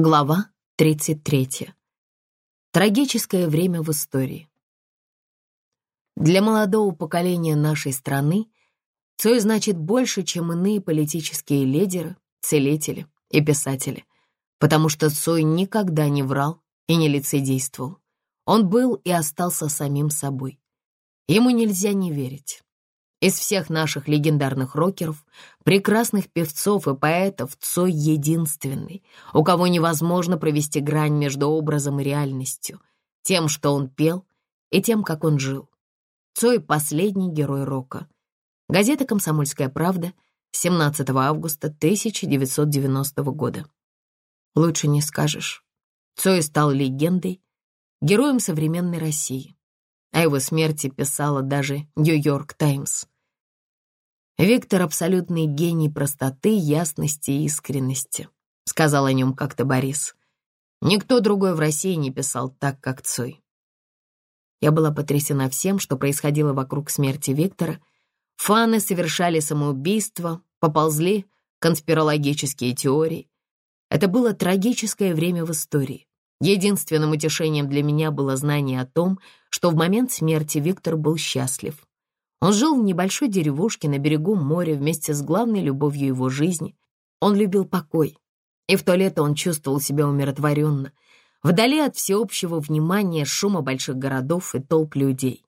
Глава 33. Трагическое время в истории. Для молодого поколения нашей страны Цой значит больше, чем иные политические лидеры, целители и писатели, потому что Цой никогда не врал и не лицедействовал. Он был и остался самим собой. Ему нельзя не верить. Из всех наших легендарных рокеров, прекрасных певцов и поэтов Цой единственный, у кого невозможно провести грань между образом и реальностью, тем, что он пел, и тем, как он жил. Цой — последний герой рока. Газета «Комсомольская правда», 17 августа 1990 года. Лучше не скажешь. Цой стал легендой, героем современной России. О его смерти писала даже «Нью-Йорк Таймс». Виктор — абсолютный гений простоты, ясности и искренности, сказал о нем как-то Борис. Никто другой в России не писал так, как Цой. Я была потрясена всем, что происходило вокруг смерти Виктора. Фаны совершали самоубийство, поползли конспирологические теории. Это было трагическое время в истории. Единственным утешением для меня было знание о том, что в момент смерти Виктор был счастлив. Он жил в небольшой деревушке на берегу моря вместе с главной любовью его жизни. Он любил покой, и в то лето он чувствовал себя умиротворенно, вдали от всеобщего внимания, шума больших городов и толп людей.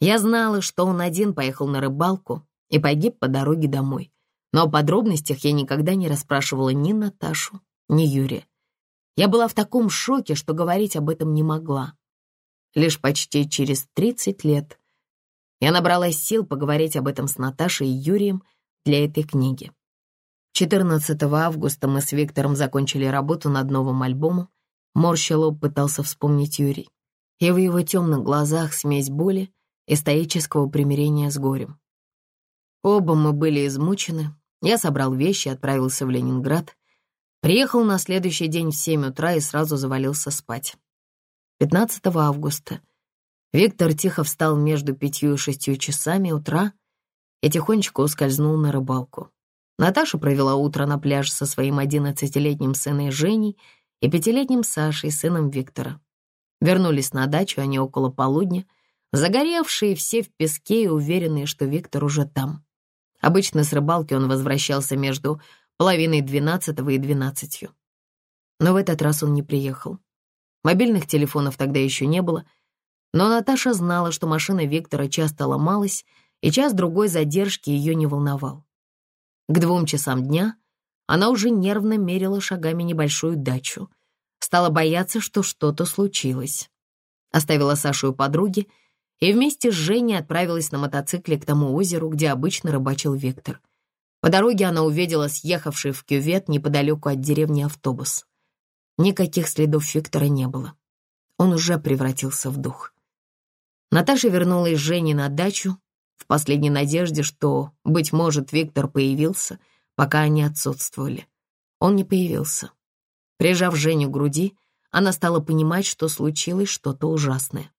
Я знала, что он один поехал на рыбалку и погиб по дороге домой. Но о подробностях я никогда не расспрашивала ни Наташу, ни Юрия. Я была в таком шоке, что говорить об этом не могла. Лишь почти через 30 лет я набралась сил поговорить об этом с Наташей и Юрием для этой книги. 14 августа мы с Виктором закончили работу над новым альбомом. Морща лоб пытался вспомнить Юрий. И в его темных глазах смесь боли и стоического примирения с горем. Оба мы были измучены. Я собрал вещи и отправился в Ленинград. Приехал на следующий день в 7 утра и сразу завалился спать. 15 августа Виктор тихо встал между пятью и шестью часами утра и тихонечко ускользнул на рыбалку. Наташа провела утро на пляже со своим одиннадцатилетним сыном Женей и пятилетним Сашей, сыном Виктора. Вернулись на дачу они около полудня, загоревшие все в песке и уверенные, что Виктор уже там. Обычно с рыбалки он возвращался между половиной двенадцатого и двенадцатью. Но в этот раз он не приехал. Мобильных телефонов тогда еще не было — но Наташа знала, что машина Виктора часто ломалась, и час-другой задержки ее не волновал. К двум часам дня она уже нервно мерила шагами небольшую дачу. Стала бояться, что что-то случилось. Оставила Сашу у подруги и вместе с Женей отправилась на мотоцикле к тому озеру, где обычно рыбачил Виктор. По дороге она увидела съехавший в кювет неподалеку от деревни автобус. Никаких следов Виктора не было. Он уже превратился в дух. Наташа вернулась с Женей на дачу в последней надежде, что, быть может, Виктор появился, пока они отсутствовали. Он не появился. Прижав Женю к груди, она стала понимать, что случилось что-то ужасное.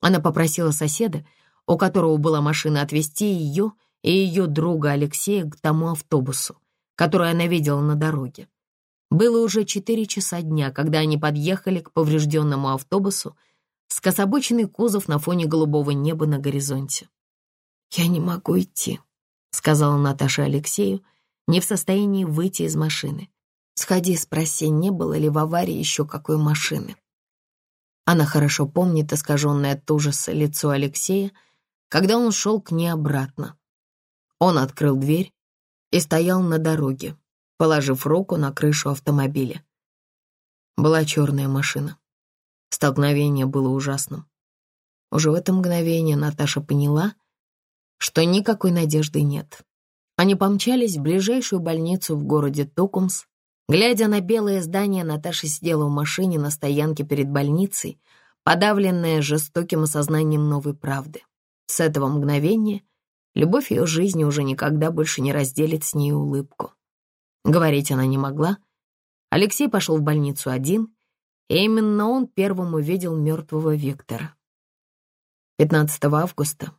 Она попросила соседа, у которого была машина, отвезти ее и ее друга Алексея к тому автобусу, который она видела на дороге. Было уже четыре часа дня, когда они подъехали к поврежденному автобусу, скособоченный кузов на фоне голубого неба на горизонте. «Я не могу идти», — сказала Наташа Алексею, не в состоянии выйти из машины. «Сходи, спроси, не было ли в аварии еще какой машины». Она хорошо помнит искаженное от ужаса лицо Алексея, когда он шел к ней обратно. Он открыл дверь и стоял на дороге, положив руку на крышу автомобиля. Была черная машина. Столкновение было ужасным. Уже в это мгновение Наташа поняла, что никакой надежды нет. Они помчались в ближайшую больницу в городе Токумс. Глядя на белое здание, Наташа сидела в машине на стоянке перед больницей, подавленная жестоким осознанием новой правды. С этого мгновения любовь ее жизни уже никогда больше не разделит с ней улыбку. Говорить она не могла. Алексей пошел в больницу один — и именно он первым увидел мертвого Виктора. 15 августа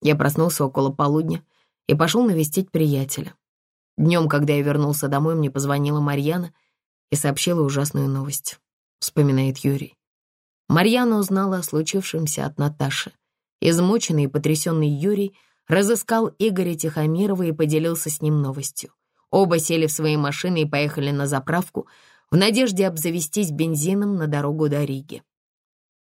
я проснулся около полудня и пошел навестить приятеля. Днем, когда я вернулся домой, мне позвонила Марьяна и сообщила ужасную новость, вспоминает Юрий. Марьяна узнала о случившемся от Наташи. Измученный и потрясенный Юрий разыскал Игоря Тихомирова и поделился с ним новостью. Оба сели в свои машины и поехали на заправку в надежде обзавестись бензином на дорогу до Риги.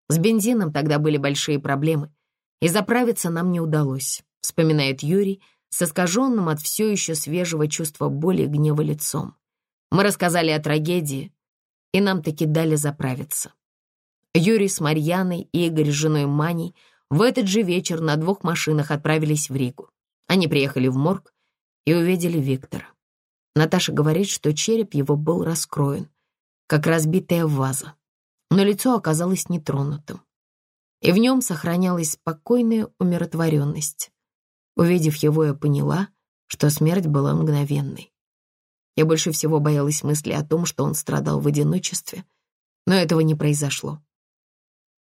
С бензином тогда были большие проблемы, и заправиться нам не удалось, вспоминает Юрий с искаженным от все еще свежего чувства боли и гнева лицом. Мы рассказали о трагедии, и нам таки дали заправиться. Юрий с Марьяной и Игорь с женой Маней в этот же вечер на двух машинах отправились в Ригу. Они приехали в морг и увидели Виктора. Наташа говорит, что череп его был раскроен, как разбитая ваза, но лицо оказалось нетронутым. И в нем сохранялась спокойная умиротворенность. Увидев его, я поняла, что смерть была мгновенной. Я больше всего боялась мысли о том, что он страдал в одиночестве, но этого не произошло.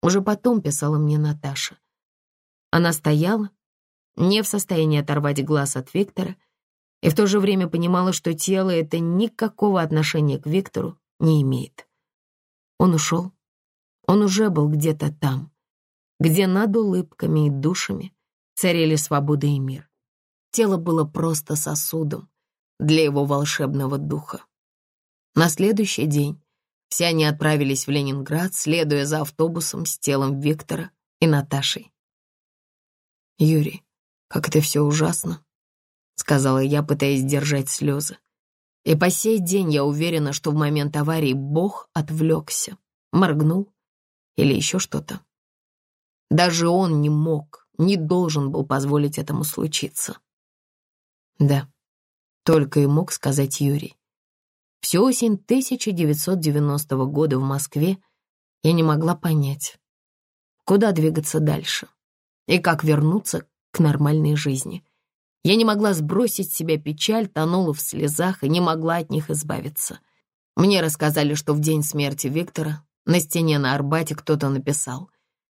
Уже потом писала мне Наташа. Она стояла, не в состоянии оторвать глаз от Виктора, и в то же время понимала, что тело это никакого отношения к Виктору не имеет. Он ушел. Он уже был где-то там, где над улыбками и душами царили свобода и мир. Тело было просто сосудом для его волшебного духа. На следующий день все они отправились в Ленинград, следуя за автобусом с телом Виктора и Наташей. «Юрий, как это все ужасно», — сказала я, пытаясь держать слезы. И по сей день я уверена, что в момент аварии Бог отвлекся, моргнул или еще что-то. Даже он не мог, не должен был позволить этому случиться. Да, только и мог сказать Юрий. Всю осень 1990 года в Москве я не могла понять, куда двигаться дальше и как вернуться к нормальной жизни. Я не могла сбросить с себя печаль, тонула в слезах и не могла от них избавиться. Мне рассказали, что в день смерти Виктора на стене на Арбате кто-то написал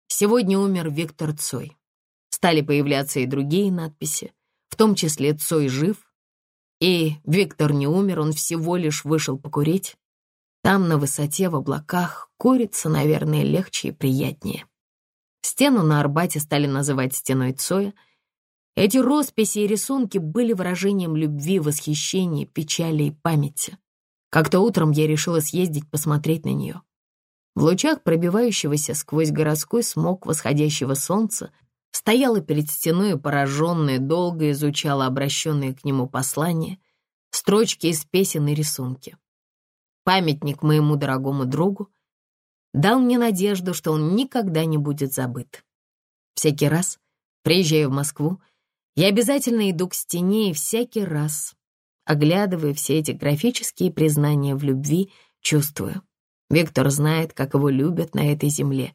«Сегодня умер Виктор Цой». Стали появляться и другие надписи, в том числе «Цой жив», и Виктор не умер, он всего лишь вышел покурить. Там, на высоте, в облаках, курица, наверное, легче и приятнее. Стену на Арбате стали называть стеной Цоя — эти росписи и рисунки были выражением любви, восхищения, печали и памяти. Как-то утром я решила съездить посмотреть на нее. В лучах пробивающегося сквозь городской смог восходящего солнца стояла перед стеной пораженная, долго изучала обращенные к нему послания, строчки из песен и рисунки. Памятник моему дорогому другу дал мне надежду, что он никогда не будет забыт. Всякий раз, приезжая в Москву, я обязательно иду к стене и всякий раз, оглядывая все эти графические признания в любви, чувствую. Виктор знает, как его любят на этой земле.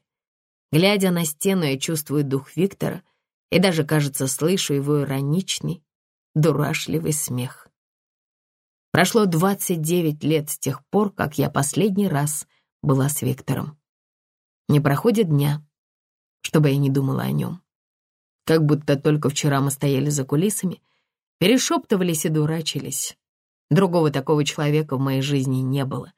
Глядя на стену, я чувствую дух Виктора и даже, кажется, слышу его ироничный, дурашливый смех. Прошло 29 лет с тех пор, как я последний раз была с Виктором. Не проходит дня, чтобы я не думала о нем. Как будто только вчера мы стояли за кулисами, перешептывались и дурачились. Другого такого человека в моей жизни не было.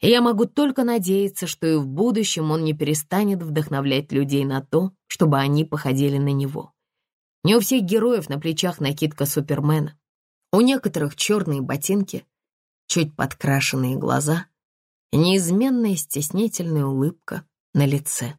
И я могу только надеяться, что и в будущем он не перестанет вдохновлять людей на то, чтобы они походили на него. Не у всех героев на плечах накидка Супермена. У некоторых черные ботинки, чуть подкрашенные глаза, неизменная стеснительная улыбка на лице.